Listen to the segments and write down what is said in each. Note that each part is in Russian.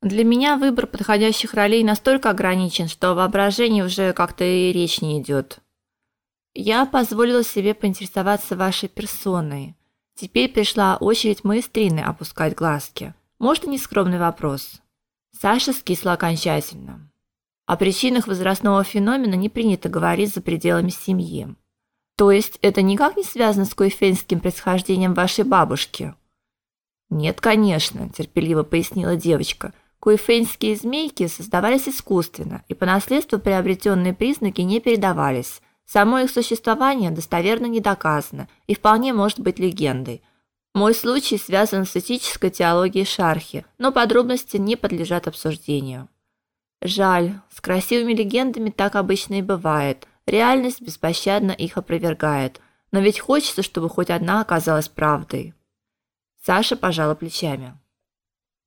Для меня выбор подходящих ролей настолько ограничен, что воображение уже как-то и речь не идет. Я позволила себе поинтересоваться вашей персоной. Теперь пришла очередь маэстрины опускать глазки. Может, и нескромный вопрос. Саша скисла окончательно. О причинах возрастного феномена не принято говорить за пределами семьи. То есть это никак не связано с койфенским происхождением вашей бабушки? Нет, конечно, терпеливо пояснила девочка. Койфенские змейки создавались искусственно, и по наследству приобретенные признаки не передавались. Само их существование достоверно не доказано и вполне может быть легендой. Мой случай связан с этической теологией Шархи, но подробности не подлежат обсуждению. Жаль, с красивыми легендами так обычно и бывает. Реальность беспощадно их опровергает, но ведь хочется, чтобы хоть одна оказалась правдой. Саша пожала плечами.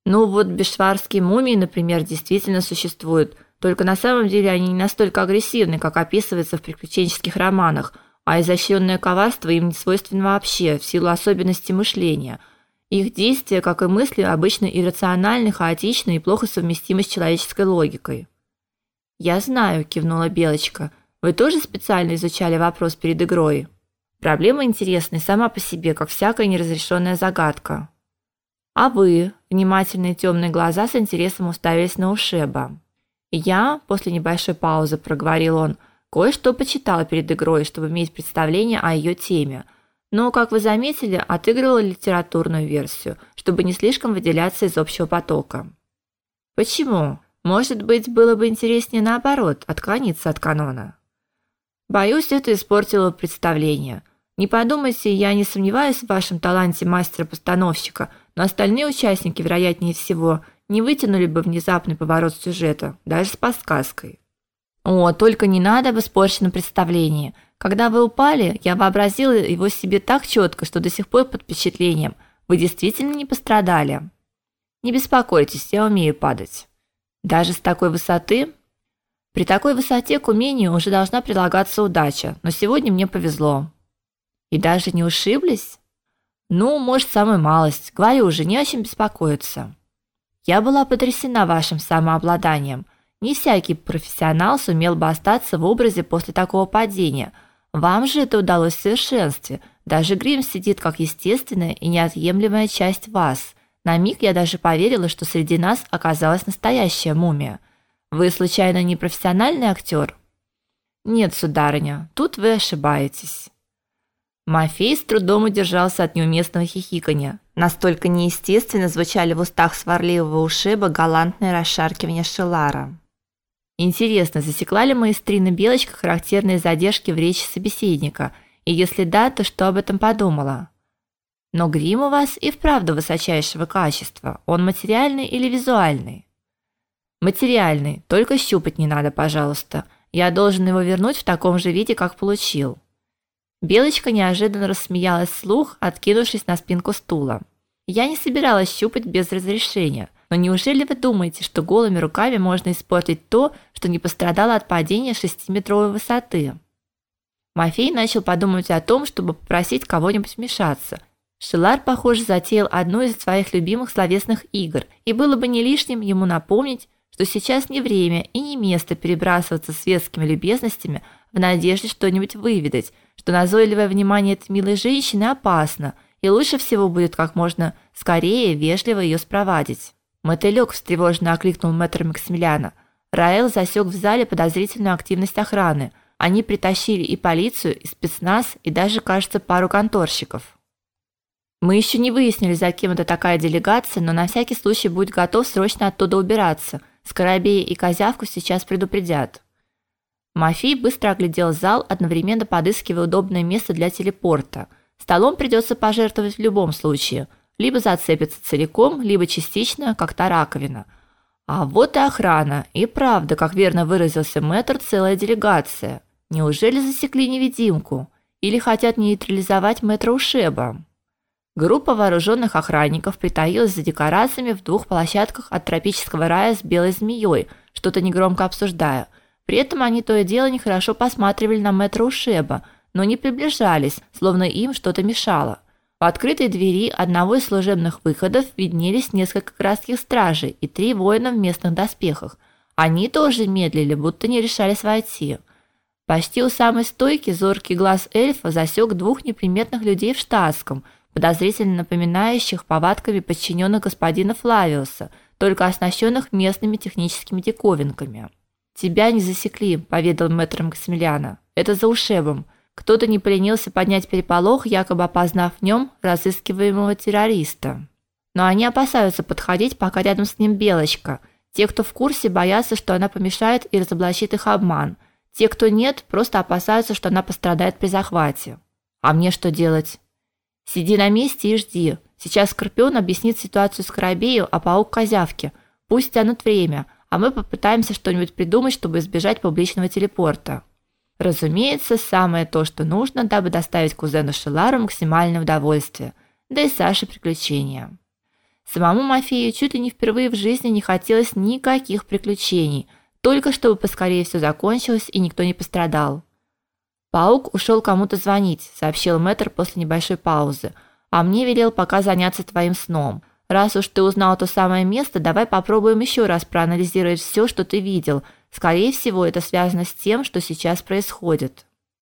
Ну вот бешварские мумии, например, действительно существуют, только на самом деле они не настолько агрессивны, как описывается в приключенческих романах, а изощренное коварство им не свойственно вообще, в силу особенностей мышления. Их действия, как и мысли, обычно иррациональны, хаотичны и плохо совместимы с человеческой логикой. Я знаю, кивнула Белочка. Вы тоже специально изучали вопрос перед игрой? Проблема интересная сама по себе, как всякая неразрешенная загадка. А вы? Внимательные темные глаза с интересом уставились на Ушеба. Я, после небольшой паузы, проговорил он, кое-что почитал перед игрой, чтобы иметь представление о ее теме. Но, как вы заметили, отыгрывал литературную версию, чтобы не слишком выделяться из общего потока. Почему? Может быть, было бы интереснее наоборот, отклониться от канона. Боюсь, это испортило представление. Не подумайте, я не сомневаюсь в вашем таланте мастера-постановщика, но остальные участники, вероятнее всего, не вытянули бы внезапный поворот сюжета, даже с подсказкой. О, только не надо об испорченном представлении. Когда вы упали, я вообразила его себе так четко, что до сих пор под впечатлением. Вы действительно не пострадали. Не беспокойтесь, я умею падать. Даже с такой высоты при такой высоте к умению уже должна прилагаться удача, но сегодня мне повезло. И даже не ушиблись? Ну, может, самую малость. Говорю уже, не о чем беспокоиться. Я была потрясена вашим самообладанием. Не всякий профессионал сумел бы остаться в образе после такого падения. Вам же это удалось в совершенстве. Даже грим сидит как естественная и неотъемлемая часть вас. На миг я даже поверила, что среди нас оказалась настоящая мумия. Вы случайно не профессиональный актер? Нет, сударыня, тут вы ошибаетесь. Мафей с трудом удержался от неуместного хихикания. Настолько неестественно звучали в устах сварливого ушеба галантные расшаркивания Шелара. Интересно, засекла ли маэстрина Белочка характерные задержки в речи собеседника? И если да, то что об этом подумала? Но грим у вас и вправду высочайшего качества. Он материальный или визуальный? Материальный, только щупать не надо, пожалуйста. Я должен его вернуть в таком же виде, как получил. Белочка неожиданно рассмеялась вслух, откинувшись на спинку стула. Я не собиралась щупать без разрешения. Но неужели вы думаете, что голыми руками можно испортить то, что не пострадало от падения шестиметровой высоты? Мафей начал подумать о том, чтобы попросить кого-нибудь вмешаться. Шилар, похоже, затеял одну из своих любимых словесных игр, и было бы не лишним ему напомнить, что сейчас не время и не место перебрасываться светскими любезностями в надежде что-нибудь выведать, что назойливое внимание этой милой женщины опасно, и лучше всего будет как можно скорее вежливо ее спровадить. Мотылек встревоженно окликнул мэтра Максимилиана. Раэл засек в зале подозрительную активность охраны. Они притащили и полицию, и спецназ, и даже, кажется, пару конторщиков. Мы еще не выяснили, за кем это такая делегация, но на всякий случай будь готов срочно оттуда убираться – Скоробея и Козявку сейчас предупредят. Мафий быстро оглядел зал, одновременно подыскивая удобное место для телепорта. Столом придется пожертвовать в любом случае. Либо зацепиться целиком, либо частично, как та раковина. А вот и охрана. И правда, как верно выразился мэтр, целая делегация. Неужели засекли невидимку? Или хотят нейтрализовать мэтра Ушеба? Группа вооруженных охранников притаилась за декорациями в двух площадках от тропического рая с белой змеей, что-то негромко обсуждая. При этом они то и дело нехорошо посматривали на мэтра Ушеба, но не приближались, словно им что-то мешало. В открытой двери одного из служебных выходов виднелись несколько городских стражей и три воина в местных доспехах. Они тоже медлили, будто не решались войти. Почти у самой стойки зоркий глаз эльфа засек двух неприметных людей в штатском, подозрительно напоминающих повадками подчиненных господина Флавиуса, только оснащенных местными техническими диковинками. Тебя не засекли, поведал мэтр Максимилиана. Это за ушебом. Кто-то не поленился поднять переполох, якобы опознав в нем разыскиваемого террориста. Но они опасаются подходить, пока рядом с ним Белочка. Те, кто в курсе, боятся, что она помешает и разоблачит их обман. Те, кто нет, просто опасаются, что она пострадает при захвате. А мне что делать? Сиди на месте и жди. Сейчас Скорпион объяснит ситуацию с Карабею, а паук козявки. Пусть тянут время, а мы попытаемся что-нибудь придумать, чтобы избежать публичного телепорта. Разумеется, самое то, что нужно, дабы доставить кузену Шелару максимальное удовольствие, да и Саше приключения. Самому Мафею чуть ли не впервые в жизни не хотелось никаких приключений – только чтобы поскорее все закончилось и никто не пострадал. Паук ушел кому-то звонить, сообщил Мэтр после небольшой паузы. А мне велел пока заняться твоим сном. Раз уж ты узнал то самое место, давай попробуем еще раз проанализировать все, что ты видел. Скорее всего, это связано с тем, что сейчас происходит.